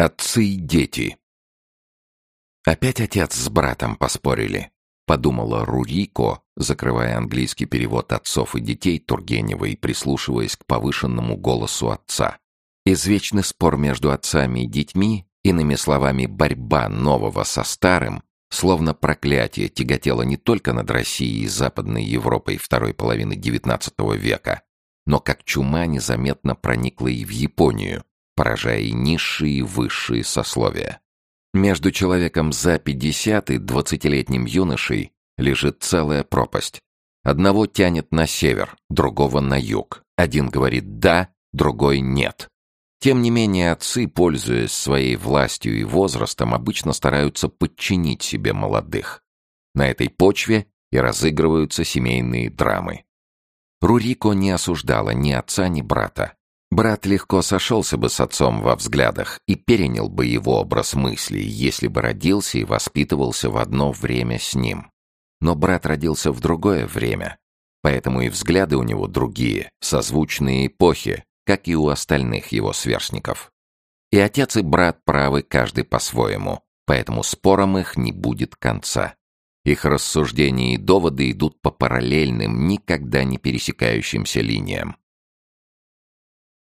Отцы и дети. Опять отец с братом поспорили, подумала Рурико, закрывая английский перевод отцов и детей Тургенева и прислушиваясь к повышенному голосу отца. Извечный спор между отцами и детьми, иными словами, борьба нового со старым, словно проклятие тяготело не только над Россией и Западной Европой второй половины XIX века, но как чума незаметно проникла и в Японию, поражая и низшие, и высшие сословия. Между человеком за 50 и двадцатилетним юношей лежит целая пропасть. Одного тянет на север, другого на юг. Один говорит «да», другой «нет». Тем не менее, отцы, пользуясь своей властью и возрастом, обычно стараются подчинить себе молодых. На этой почве и разыгрываются семейные драмы. Рурико не осуждала ни отца, ни брата. Брат легко сошелся бы с отцом во взглядах и перенял бы его образ мыслей, если бы родился и воспитывался в одно время с ним. Но брат родился в другое время, поэтому и взгляды у него другие, созвучные эпохи, как и у остальных его сверстников. И отец и брат правы каждый по-своему, поэтому спорам их не будет конца. Их рассуждения и доводы идут по параллельным, никогда не пересекающимся линиям.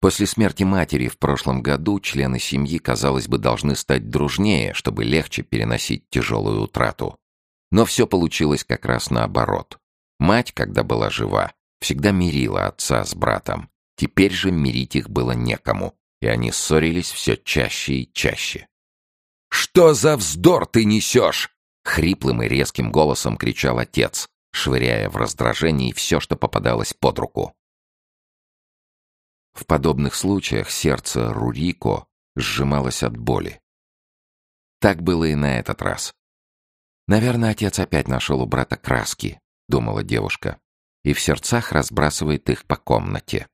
После смерти матери в прошлом году члены семьи, казалось бы, должны стать дружнее, чтобы легче переносить тяжелую утрату. Но все получилось как раз наоборот. Мать, когда была жива, всегда мирила отца с братом. Теперь же мирить их было некому, и они ссорились все чаще и чаще. «Что за вздор ты несешь?» — хриплым и резким голосом кричал отец, швыряя в раздражении все, что попадалось под руку. В подобных случаях сердце Рурико сжималось от боли. Так было и на этот раз. «Наверное, отец опять нашел у брата краски», — думала девушка, и в сердцах разбрасывает их по комнате.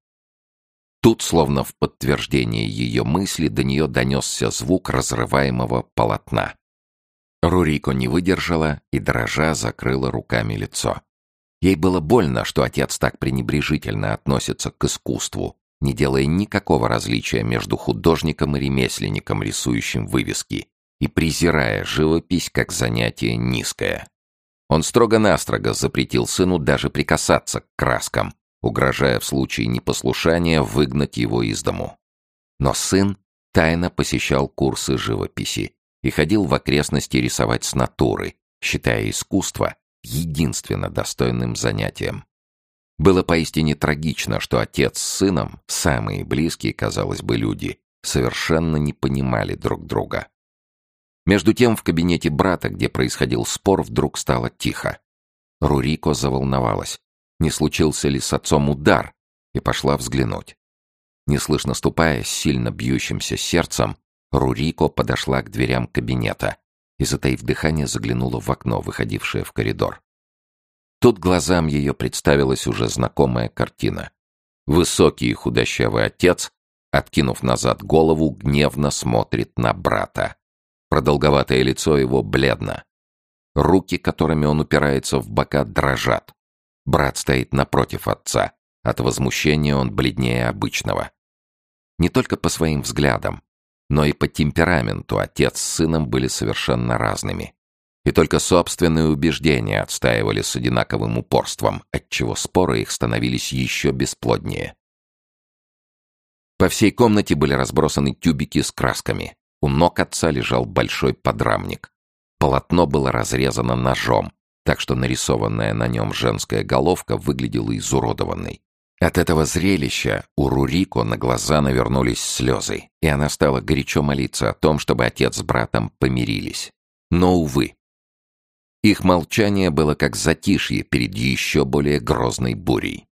Тут, словно в подтверждение ее мысли, до нее донесся звук разрываемого полотна. Рурико не выдержала и, дрожа, закрыла руками лицо. Ей было больно, что отец так пренебрежительно относится к искусству, не делая никакого различия между художником и ремесленником, рисующим вывески, и презирая живопись как занятие низкое. Он строго-настрого запретил сыну даже прикасаться к краскам, угрожая в случае непослушания выгнать его из дому. Но сын тайно посещал курсы живописи и ходил в окрестности рисовать с натуры, считая искусство единственно достойным занятием. Было поистине трагично, что отец с сыном, самые близкие, казалось бы, люди, совершенно не понимали друг друга. Между тем в кабинете брата, где происходил спор, вдруг стало тихо. Рурико заволновалась. Не случился ли с отцом удар? И пошла взглянуть. Неслышно ступая, с сильно бьющимся сердцем, Рурико подошла к дверям кабинета и, затаив дыхание, заглянула в окно, выходившее в коридор. Тут глазам ее представилась уже знакомая картина. Высокий и худощавый отец, откинув назад голову, гневно смотрит на брата. Продолговатое лицо его бледно. Руки, которыми он упирается в бока, дрожат. Брат стоит напротив отца. От возмущения он бледнее обычного. Не только по своим взглядам, но и по темпераменту отец с сыном были совершенно разными и только собственные убеждения отстаивали с одинаковым упорством, отчего споры их становились еще бесплоднее. По всей комнате были разбросаны тюбики с красками. У ног отца лежал большой подрамник. Полотно было разрезано ножом, так что нарисованная на нем женская головка выглядела изуродованной. От этого зрелища у Рурико на глаза навернулись слезы, и она стала горячо молиться о том, чтобы отец с братом помирились. Но, увы, их молчание было как затишье перед еще более грозной бурей.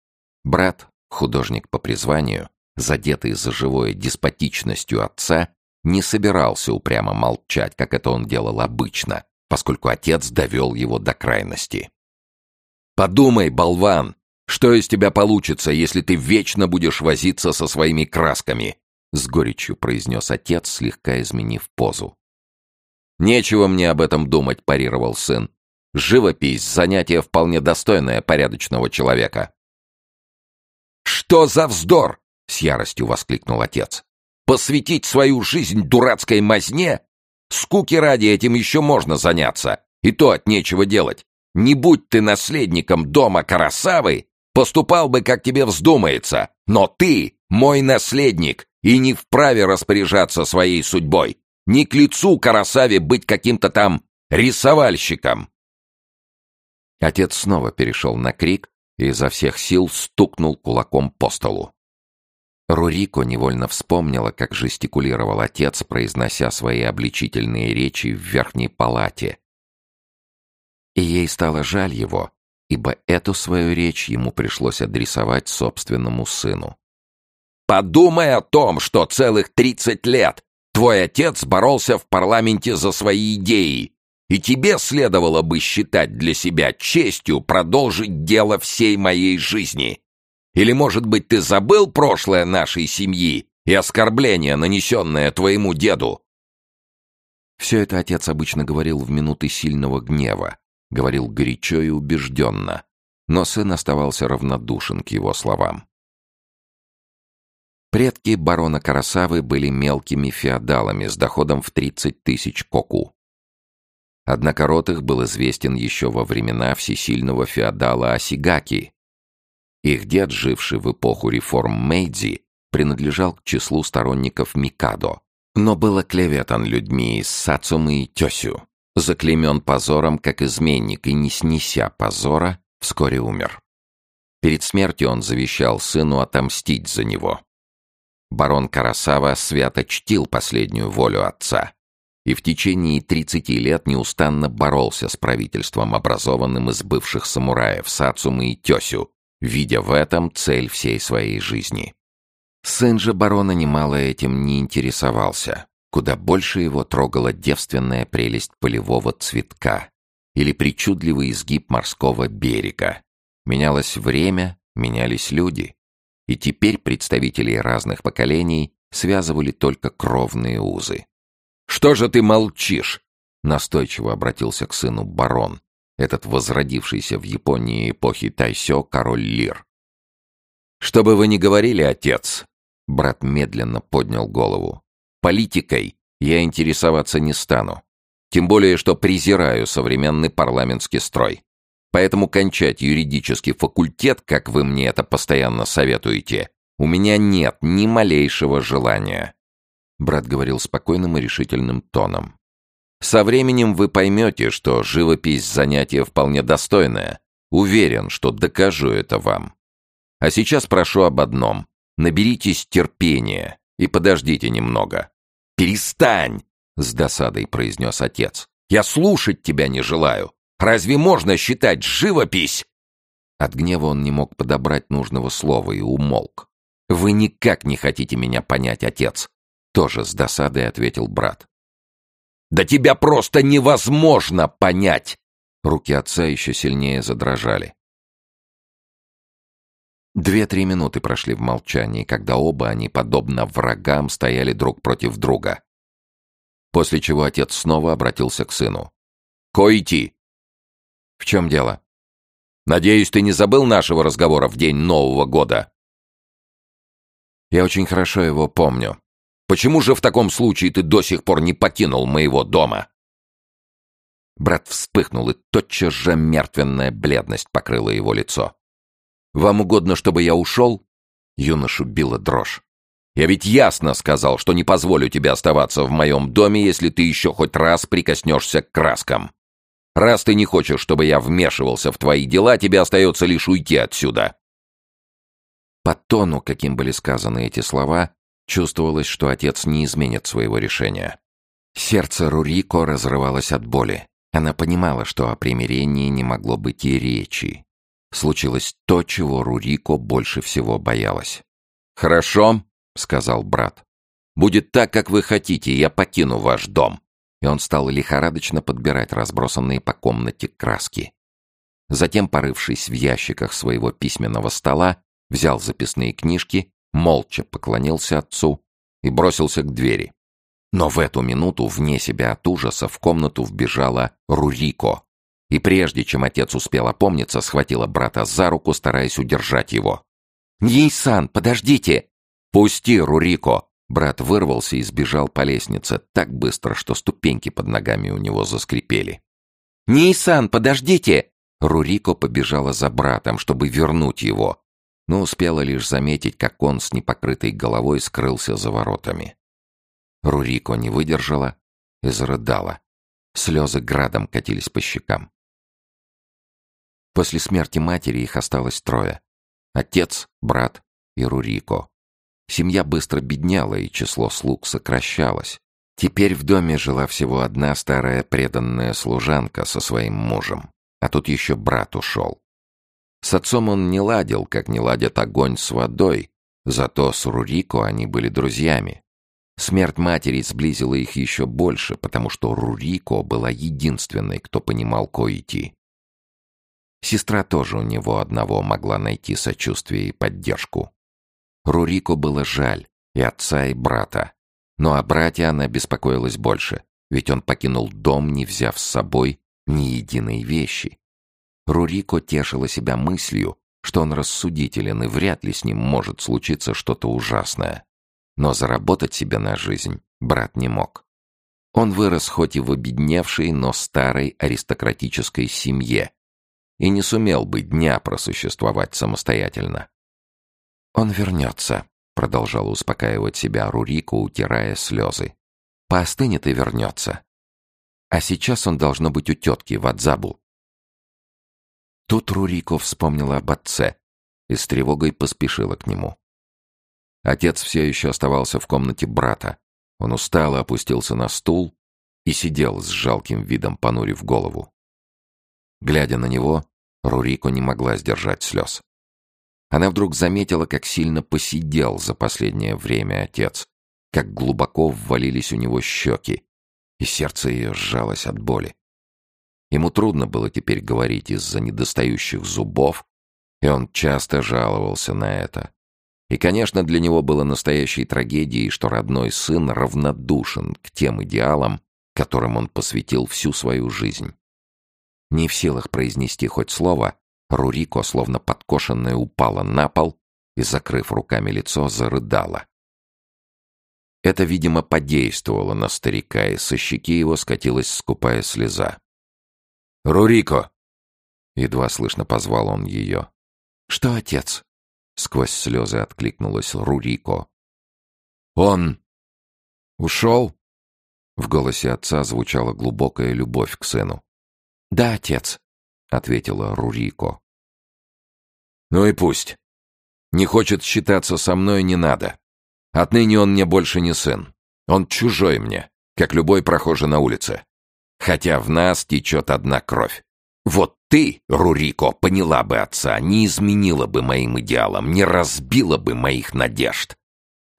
Брат, художник по призванию, задетый за живое деспотичностью отца, не собирался упрямо молчать, как это он делал обычно, поскольку отец довел его до крайности. «Подумай, болван, что из тебя получится, если ты вечно будешь возиться со своими красками?» с горечью произнес отец, слегка изменив позу. «Нечего мне об этом думать», — парировал сын. Живопись — занятие вполне достойное порядочного человека. «Что за вздор!» — с яростью воскликнул отец. Посвятить свою жизнь дурацкой мазне? Скуки ради этим еще можно заняться, и то от нечего делать. Не будь ты наследником дома Карасавы, поступал бы, как тебе вздумается. Но ты мой наследник и не вправе распоряжаться своей судьбой. Не к лицу Карасаве быть каким-то там рисовальщиком. Отец снова перешел на крик и изо всех сил стукнул кулаком по столу. Рурико невольно вспомнила, как жестикулировал отец, произнося свои обличительные речи в верхней палате. И ей стало жаль его, ибо эту свою речь ему пришлось адресовать собственному сыну. «Подумай о том, что целых тридцать лет твой отец боролся в парламенте за свои идеи, и тебе следовало бы считать для себя честью продолжить дело всей моей жизни. Или, может быть, ты забыл прошлое нашей семьи и оскорбление, нанесенное твоему деду?» Все это отец обычно говорил в минуты сильного гнева, говорил горячо и убежденно, но сын оставался равнодушен к его словам. Предки барона Карасавы были мелкими феодалами с доходом в 30 тысяч коку. Однако род их был известен еще во времена всесильного феодала Осигаки. Их дед, живший в эпоху реформ Мэйдзи, принадлежал к числу сторонников Микадо, но был оклеветан людьми из Сацумы и Тёсю, заклеймен позором как изменник и, не снеся позора, вскоре умер. Перед смертью он завещал сыну отомстить за него. Барон Карасава свято чтил последнюю волю отца и в течение 30 лет неустанно боролся с правительством, образованным из бывших самураев Сацумы и Тёсю, видя в этом цель всей своей жизни. Сын же барона немало этим не интересовался. Куда больше его трогала девственная прелесть полевого цветка или причудливый изгиб морского берега. Менялось время, менялись люди. И теперь представителей разных поколений связывали только кровные узы. «Что же ты молчишь?» — настойчиво обратился к сыну барон, этот возродившийся в Японии эпохи Тайсё король Лир. «Что бы вы ни говорили, отец!» — брат медленно поднял голову. «Политикой я интересоваться не стану. Тем более, что презираю современный парламентский строй. Поэтому кончать юридический факультет, как вы мне это постоянно советуете, у меня нет ни малейшего желания. Брат говорил спокойным и решительным тоном. «Со временем вы поймете, что живопись — занятие вполне достойное. Уверен, что докажу это вам. А сейчас прошу об одном. Наберитесь терпения и подождите немного». «Перестань!» — с досадой произнес отец. «Я слушать тебя не желаю. Разве можно считать живопись?» От гнева он не мог подобрать нужного слова и умолк. «Вы никак не хотите меня понять, отец. Тоже с досадой ответил брат. «Да тебя просто невозможно понять!» Руки отца еще сильнее задрожали. Две-три минуты прошли в молчании, когда оба они, подобно врагам, стояли друг против друга. После чего отец снова обратился к сыну. «Коити!» «В чем дело?» «Надеюсь, ты не забыл нашего разговора в день Нового года?» «Я очень хорошо его помню. Почему же в таком случае ты до сих пор не покинул моего дома?» Брат вспыхнул, и тотчас же мертвенная бледность покрыла его лицо. «Вам угодно, чтобы я ушел?» Юношу била дрожь. «Я ведь ясно сказал, что не позволю тебе оставаться в моем доме, если ты еще хоть раз прикоснешься к краскам. Раз ты не хочешь, чтобы я вмешивался в твои дела, тебе остается лишь уйти отсюда». По тону, каким были сказаны эти слова, Чувствовалось, что отец не изменит своего решения. Сердце Рурико разрывалось от боли. Она понимала, что о примирении не могло быть и речи. Случилось то, чего Рурико больше всего боялась. «Хорошо», — сказал брат. «Будет так, как вы хотите, я покину ваш дом». И он стал лихорадочно подбирать разбросанные по комнате краски. Затем, порывшись в ящиках своего письменного стола, взял записные книжки молча поклонился отцу и бросился к двери. Но в эту минуту, вне себя от ужаса, в комнату вбежала Рурико. И прежде чем отец успел опомниться, схватила брата за руку, стараясь удержать его. «Нейсан, подождите!» «Пусти, Рурико! Брат вырвался и сбежал по лестнице так быстро, что ступеньки под ногами у него заскрипели. «Нейсан, подождите!» Рурико побежала за братом, чтобы вернуть его, но успела лишь заметить, как он с непокрытой головой скрылся за воротами. Рурико не выдержала и зарыдала. Слезы градом катились по щекам. После смерти матери их осталось трое. Отец, брат и Рурико. Семья быстро бедняла, и число слуг сокращалось. Теперь в доме жила всего одна старая преданная служанка со своим мужем. А тут еще брат ушел. С отцом он не ладил, как не ладят огонь с водой, зато с Рурико они были друзьями. Смерть матери сблизила их еще больше, потому что Рурико была единственной, кто понимал Коити. Сестра тоже у него одного могла найти сочувствие и поддержку. Рурико было жаль и отца, и брата. Но о брате она беспокоилась больше, ведь он покинул дом, не взяв с собой ни единой вещи. Рурико тешила себя мыслью, что он рассудителен и вряд ли с ним может случиться что-то ужасное. Но заработать себе на жизнь брат не мог. Он вырос хоть и в обедневшей, но старой аристократической семье и не сумел бы дня просуществовать самостоятельно. «Он вернется», — продолжала успокаивать себя Рурико, утирая слезы. «Поостынет и вернется. А сейчас он должно быть у тетки в Адзабу». Тут Рурико вспомнила об отце и с тревогой поспешила к нему. Отец все еще оставался в комнате брата. Он устало опустился на стул и сидел с жалким видом, понурив голову. Глядя на него, Рурико не могла сдержать слез. Она вдруг заметила, как сильно посидел за последнее время отец, как глубоко ввалились у него щеки, и сердце ее сжалось от боли. Ему трудно было теперь говорить из-за недостающих зубов, и он часто жаловался на это. И, конечно, для него было настоящей трагедией, что родной сын равнодушен к тем идеалам, которым он посвятил всю свою жизнь. Не в силах произнести хоть слово, Рурико, словно подкошенная, упала на пол и, закрыв руками лицо, зарыдала. Это, видимо, подействовало на старика, и со щеки его скатилась скупая слеза. «Рурико!» — едва слышно позвал он ее. «Что, отец?» — сквозь слезы откликнулась Рурико. «Он ушел?» В голосе отца звучала глубокая любовь к сыну. «Да, отец», — ответила Рурико. «Ну и пусть. Не хочет считаться со мной, не надо. Отныне он мне больше не сын. Он чужой мне, как любой прохожий на улице. Хотя в нас течет одна кровь. Вот ты, Рурико, поняла бы отца, не изменила бы моим идеалам, не разбила бы моих надежд.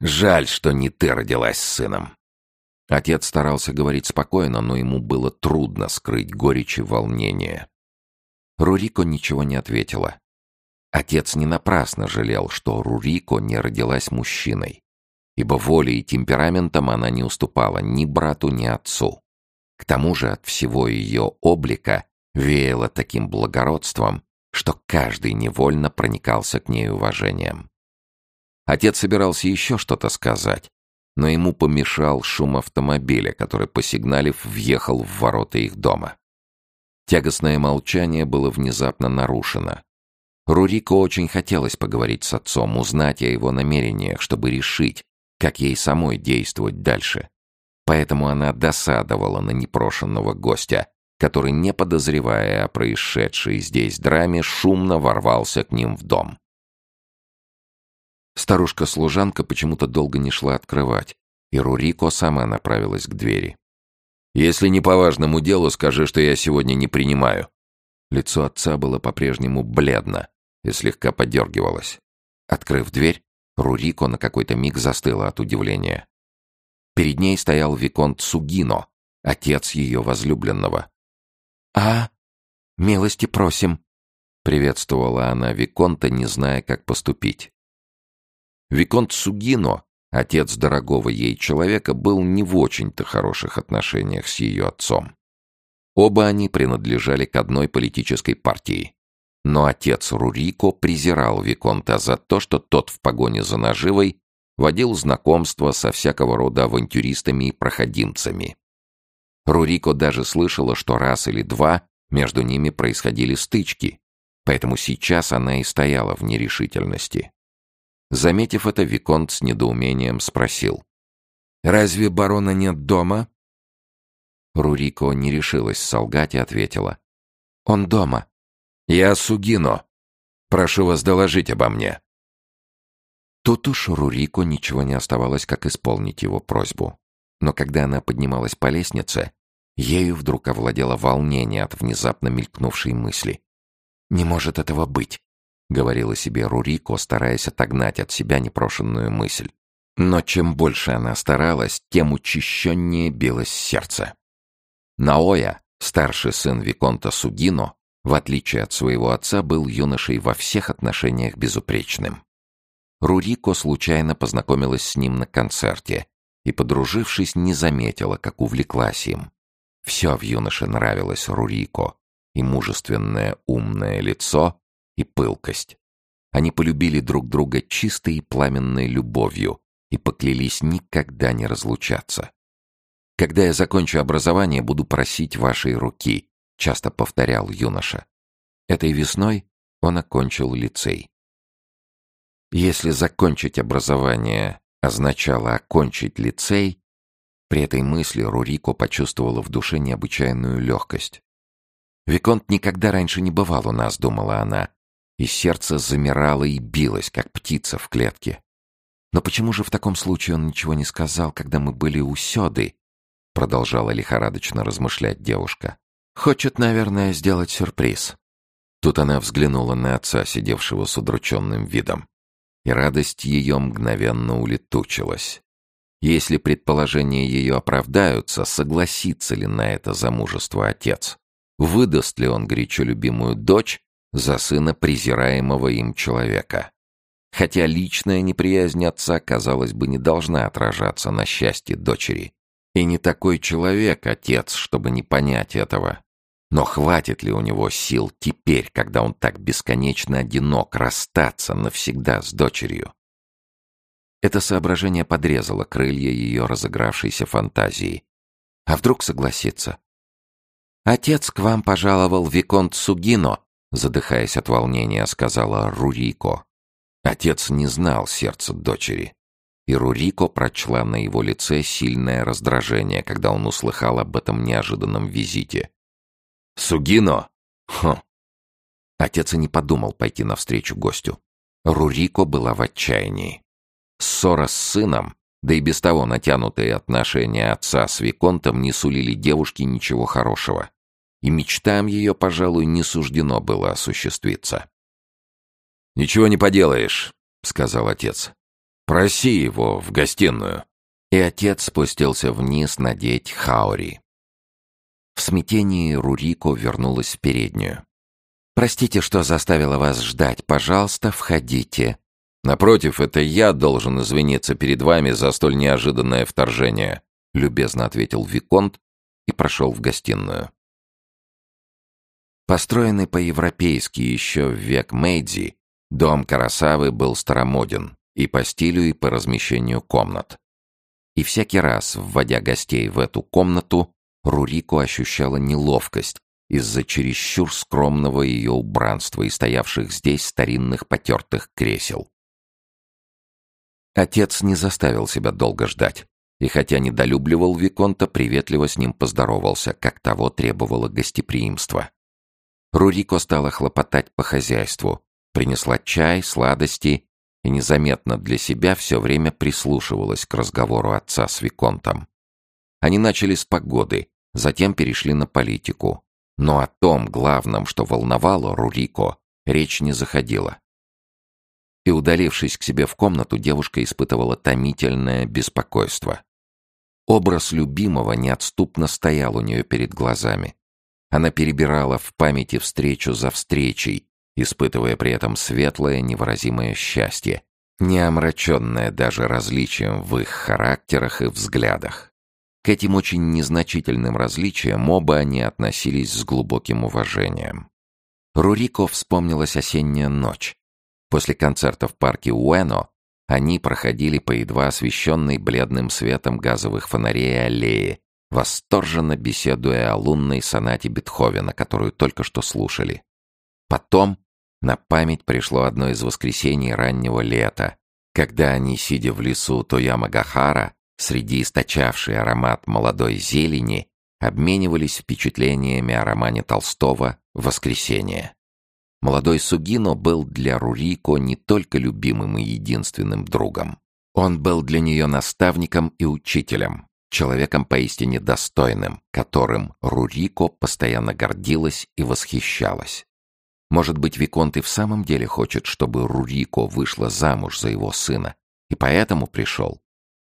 Жаль, что не ты родилась с сыном. Отец старался говорить спокойно, но ему было трудно скрыть горечь и волнение. Рурико ничего не ответила. Отец не напрасно жалел, что Рурико не родилась мужчиной, ибо волей и темпераментом она не уступала ни брату, ни отцу. К тому же от всего ее облика веяло таким благородством, что каждый невольно проникался к ней уважением. Отец собирался еще что-то сказать, но ему помешал шум автомобиля, который, посигналив, въехал в ворота их дома. Тягостное молчание было внезапно нарушено. Рурико очень хотелось поговорить с отцом, узнать о его намерениях, чтобы решить, как ей самой действовать дальше. Поэтому она досадовала на непрошенного гостя, который, не подозревая о происшедшей здесь драме, шумно ворвался к ним в дом. Старушка-служанка почему-то долго не шла открывать, и Рурико сама направилась к двери. «Если не по важному делу, скажи, что я сегодня не принимаю». Лицо отца было по-прежнему бледно и слегка подергивалось. Открыв дверь, Рурико на какой-то миг застыла от удивления. Перед ней стоял Виконт Сугино, отец ее возлюбленного. «А, милости просим», — приветствовала она Виконта, не зная, как поступить. Виконт Сугино, отец дорогого ей человека, был не в очень-то хороших отношениях с ее отцом. Оба они принадлежали к одной политической партии. Но отец Рурико презирал Виконта за то, что тот в погоне за наживой водил знакомства со всякого рода авантюристами и проходимцами. Рурико даже слышала, что раз или два между ними происходили стычки, поэтому сейчас она и стояла в нерешительности. Заметив это, Виконт с недоумением спросил. «Разве барона нет дома?» Рурико не решилась солгать и ответила. «Он дома». «Я Сугино. Прошу вас доложить обо мне». Тут уж Рурико ничего не оставалось, как исполнить его просьбу. Но когда она поднималась по лестнице, ею вдруг овладело волнение от внезапно мелькнувшей мысли. «Не может этого быть», — говорила себе Рурико, стараясь отогнать от себя непрошенную мысль. Но чем больше она старалась, тем учащеннее билось сердце. Наоя, старший сын Виконта Сугино, в отличие от своего отца, был юношей во всех отношениях безупречным. Рурико случайно познакомилась с ним на концерте и, подружившись, не заметила, как увлеклась им. Все в юноше нравилось Рурико, и мужественное умное лицо, и пылкость. Они полюбили друг друга чистой и пламенной любовью и поклялись никогда не разлучаться. «Когда я закончу образование, буду просить вашей руки», — часто повторял юноша. Этой весной он окончил лицей. Если закончить образование означало окончить лицей, при этой мысли Рурико почувствовала в душе необычайную легкость. «Виконт никогда раньше не бывал у нас», — думала она, и сердце замирало и билось, как птица в клетке. «Но почему же в таком случае он ничего не сказал, когда мы были у Сёды?» продолжала лихорадочно размышлять девушка. Хочет, наверное, сделать сюрприз. Тут она взглянула на отца, сидевшего с удрученным видом. И радость ее мгновенно улетучилась. Если предположения ее оправдаются, согласится ли на это замужество отец? Выдаст ли он горячо любимую дочь за сына презираемого им человека? Хотя личная неприязнь отца, казалось бы, не должна отражаться на счастье дочери. И не такой человек, отец, чтобы не понять этого. Но хватит ли у него сил теперь, когда он так бесконечно одинок, расстаться навсегда с дочерью? Это соображение подрезало крылья ее разыгравшейся фантазии. А вдруг согласится? «Отец к вам пожаловал Виконт Сугино», задыхаясь от волнения, сказала Рурико. Отец не знал сердца дочери и Рурико прочла на его лице сильное раздражение, когда он услыхал об этом неожиданном визите. «Сугино? Хм!» Отец и не подумал пойти навстречу гостю. Рурико была в отчаянии. Ссора с сыном, да и без того натянутые отношения отца с Виконтом не сулили девушке ничего хорошего. И мечтам ее, пожалуй, не суждено было осуществиться. «Ничего не поделаешь», — сказал отец. Проси его в гостиную». И отец спустился вниз надеть хаури. В смятении Рурико вернулась в переднюю. «Простите, что заставила вас ждать. Пожалуйста, входите». «Напротив, это я должен извиниться перед вами за столь неожиданное вторжение», любезно ответил Виконт и прошел в гостиную. Построенный по-европейски еще в век Мэйдзи, дом Карасавы был старомоден и по стилю, и по размещению комнат. И всякий раз, вводя гостей в эту комнату, Рурико ощущала неловкость из-за чересчур скромного ее убранства и стоявших здесь старинных потертых кресел. Отец не заставил себя долго ждать, и хотя недолюбливал Виконта, приветливо с ним поздоровался, как того требовало гостеприимство. Рурико стала хлопотать по хозяйству, принесла чай, сладости и незаметно для себя все время прислушивалась к разговору отца с Виконтом. Они начали с погоды, затем перешли на политику. Но о том главном, что волновало Рурико, речь не заходила. И, удалившись к себе в комнату, девушка испытывала томительное беспокойство. Образ любимого неотступно стоял у нее перед глазами. Она перебирала в памяти встречу за встречей, испытывая при этом светлое невыразимое счастье, не омраченное даже различием в их характерах и взглядах. К этим очень незначительным различиям оба они относились с глубоким уважением. Рурико вспомнилась осенняя ночь. После концерта в парке Уэно они проходили по едва освещенной бледным светом газовых фонарей аллее, восторженно беседуя о лунной сонате Бетховена, которую только что слушали. Потом на память пришло одно из воскресений раннего лета, когда они, сидя в лесу Тояма-Гахара, среди источавшей аромат молодой зелени, обменивались впечатлениями о романе Толстого «Воскресенье». Молодой Сугино был для Рурико не только любимым и единственным другом. Он был для нее наставником и учителем, человеком поистине достойным, которым Рурико постоянно гордилась и восхищалась. Может быть, Виконт и в самом деле хочет, чтобы Рурико вышла замуж за его сына, и поэтому пришел?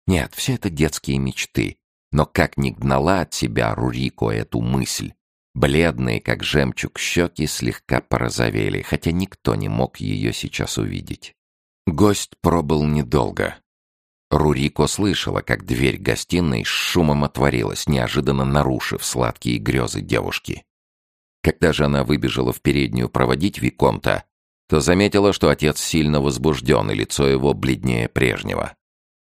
Нет, все это детские мечты. Но как ни гнала от себя Рурико эту мысль, бледные, как жемчуг, щеки слегка порозовели, хотя никто не мог ее сейчас увидеть. Гость пробыл недолго. Рурико слышала, как дверь гостиной с шумом отворилась, неожиданно нарушив сладкие грезы девушки. Когда же она выбежала в переднюю проводить Виконта, то заметила, что отец сильно возбужден, и лицо его бледнее прежнего.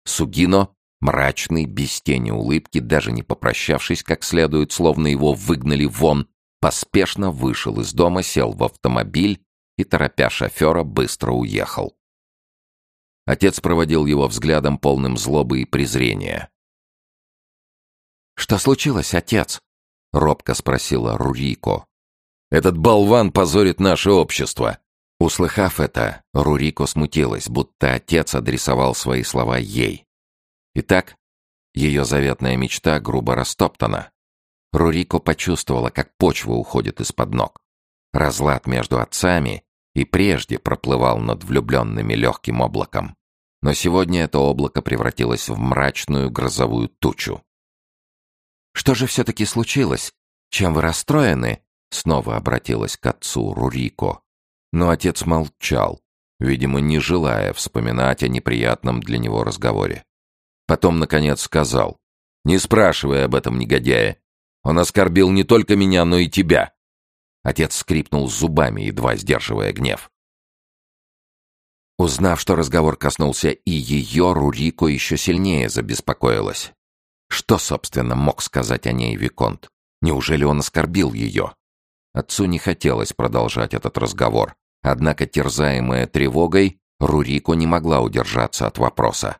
Сугино, мрачный, без тени улыбки, даже не попрощавшись как следует, словно его выгнали вон, поспешно вышел из дома, сел в автомобиль и, торопя шофера, быстро уехал. Отец проводил его взглядом, полным злобы и презрения. «Что случилось, отец?» — робко спросила Рурико. «Этот болван позорит наше общество!» Услыхав это, Рурико смутилась, будто отец адресовал свои слова ей. Итак, ее заветная мечта грубо растоптана. Рурико почувствовала, как почва уходит из-под ног. Разлад между отцами и прежде проплывал над влюбленными легким облаком. Но сегодня это облако превратилось в мрачную грозовую тучу. «Что же все-таки случилось? Чем вы расстроены?» Снова обратилась к отцу Рурико. Но отец молчал, видимо, не желая вспоминать о неприятном для него разговоре. Потом, наконец, сказал, «Не спрашивай об этом негодяя. Он оскорбил не только меня, но и тебя». Отец скрипнул зубами, едва сдерживая гнев. Узнав, что разговор коснулся и ее, Рурико еще сильнее забеспокоилась. Что, собственно, мог сказать о ней Виконт? Неужели он оскорбил ее? Отцу не хотелось продолжать этот разговор, однако, терзаемая тревогой, Рурико не могла удержаться от вопроса.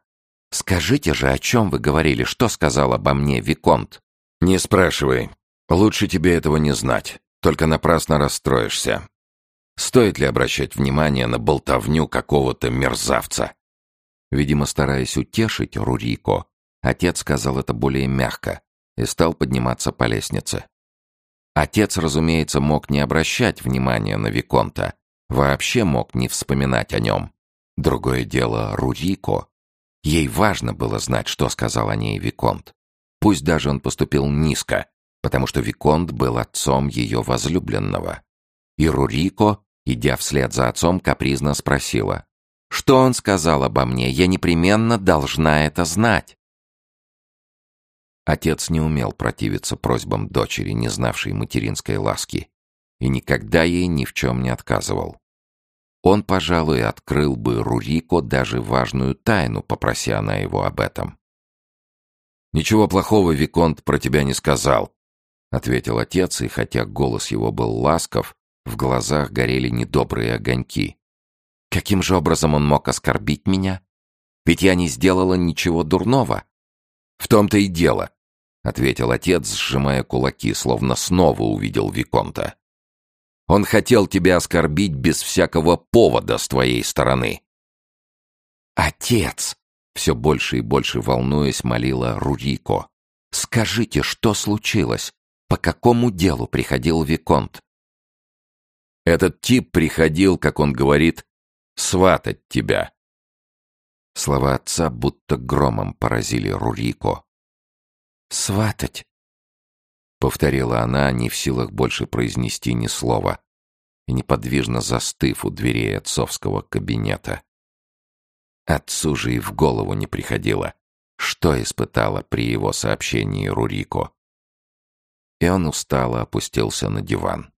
«Скажите же, о чем вы говорили? Что сказал обо мне Виконт?» «Не спрашивай. Лучше тебе этого не знать. Только напрасно расстроишься. Стоит ли обращать внимание на болтовню какого-то мерзавца? Видимо, стараясь утешить Рурико, отец сказал это более мягко и стал подниматься по лестнице. Отец, разумеется, мог не обращать внимания на Виконта, вообще мог не вспоминать о нем. Другое дело Рурико. Ей важно было знать, что сказал о ней Виконт. Пусть даже он поступил низко, потому что Виконт был отцом ее возлюбленного. И Рурико идя вслед за отцом, капризно спросила. «Что он сказал обо мне? Я непременно должна это знать». Отец не умел противиться просьбам дочери, не знавшей материнской ласки, и никогда ей ни в чем не отказывал. Он, пожалуй, открыл бы Рурико даже важную тайну, попрося она его об этом. «Ничего плохого Виконт про тебя не сказал», — ответил отец, и хотя голос его был ласков, в глазах горели недобрые огоньки. Каким же образом он мог оскорбить меня? Ведь я не сделала ничего дурного. В том-то и дело, — ответил отец, сжимая кулаки, словно снова увидел Виконта. Он хотел тебя оскорбить без всякого повода с твоей стороны. «Отец!» — все больше и больше волнуясь, молила Рурико. «Скажите, что случилось? По какому делу приходил Виконт?» Этот тип приходил, как он говорит, сватать тебя. Слова отца будто громом поразили Рурико. «Сватать?» — повторила она, не в силах больше произнести ни слова, и неподвижно застыв у дверей отцовского кабинета. Отцу же и в голову не приходило, что испытала при его сообщении Рурико. И он устало опустился на диван.